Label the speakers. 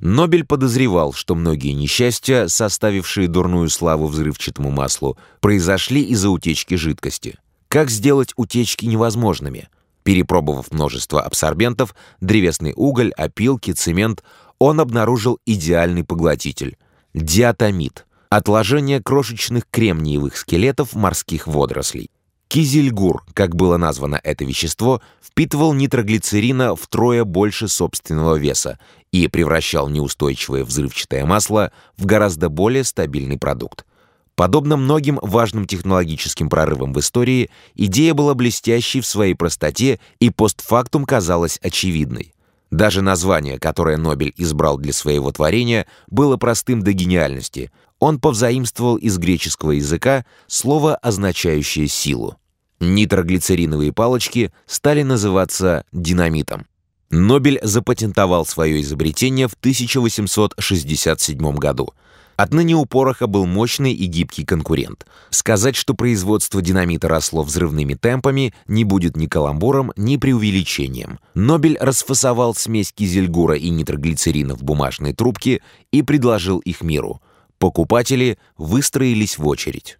Speaker 1: Нобель подозревал, что многие несчастья, составившие дурную славу взрывчатому маслу, произошли из-за утечки жидкости. Как сделать утечки невозможными? Перепробовав множество абсорбентов, древесный уголь, опилки, цемент, он обнаружил идеальный поглотитель – диатомит – отложение крошечных кремниевых скелетов морских водорослей. Кизельгур, как было названо это вещество, впитывал нитроглицерина втрое больше собственного веса и превращал неустойчивое взрывчатое масло в гораздо более стабильный продукт. Подобно многим важным технологическим прорывам в истории, идея была блестящей в своей простоте и постфактум казалась очевидной. Даже название, которое Нобель избрал для своего творения, было простым до гениальности. Он повзаимствовал из греческого языка слово, означающее «силу». Нитроглицериновые палочки стали называться динамитом. Нобель запатентовал свое изобретение в 1867 году. Отныне у пороха был мощный и гибкий конкурент. Сказать, что производство динамита росло взрывными темпами, не будет ни каламбуром, ни преувеличением. Нобель расфасовал смесь кизельгура и нитроглицерина в бумажные трубки и предложил их миру. Покупатели выстроились в очередь.